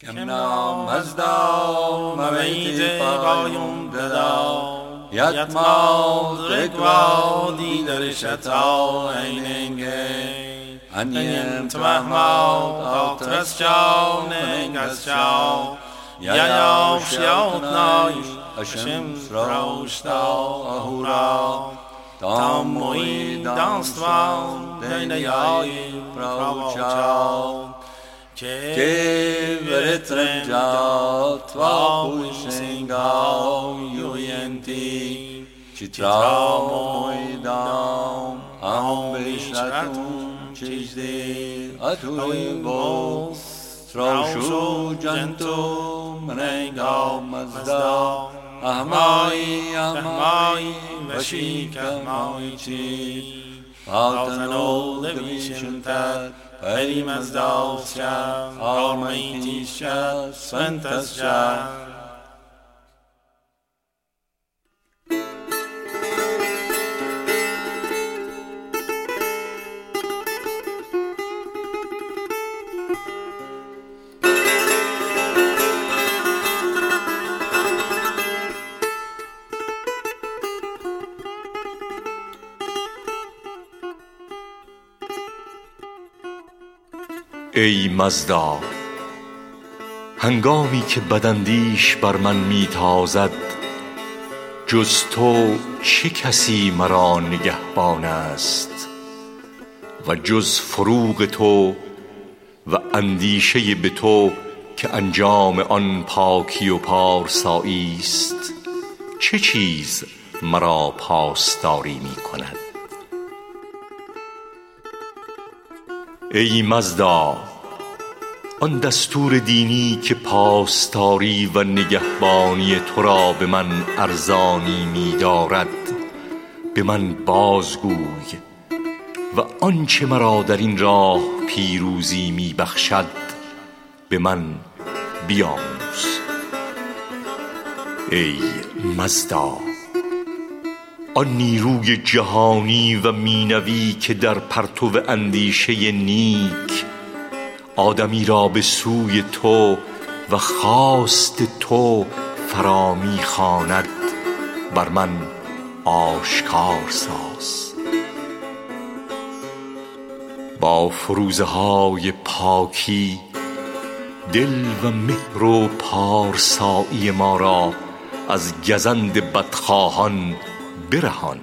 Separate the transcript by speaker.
Speaker 1: کم نام مزداو مبیت پایون دداو یت ماو رکواو دی در شتاو این اینگه انیم تو احماو اقترس چاو نینگ از چاو یا یا شیاؤت نایش اشم روشتاو اهورا تام موید دانستوان دین یای پروچاو che veretrem tva pushingam yuyenti chitramoidam aham vishratum chizde atuim vos Traushu jantu manengam mazda Ahmai ahmai آتن اول دویشن تا پریم از داوست شد آرمه ایتیش
Speaker 2: ای مزدا. هنگامی که بداندیش بر من می تازد جز تو چه کسی مرا نگهبان است؟ و جز فروغ تو و اندیشه به تو که انجام آن پاکی و پارسایی است چه چیز مرا پاسداری می کند ای مزدا آن دستور دینی که پاسداری و نگهبانی تو را به من ارزانی می دارد به من بازگوی و آنچه مرا در این راه پیروزی می بخشد به من بیاموز. ای مزدا. آن نیروی جهانی و مینوی که در پرتو اندیشه نیک آدمی را به سوی تو و خواست تو فرا می خواند بر من آشکار ساز. با فروزه های پاکی دل و مهر و پارسایی ما را از گزند بدخواهان برهان.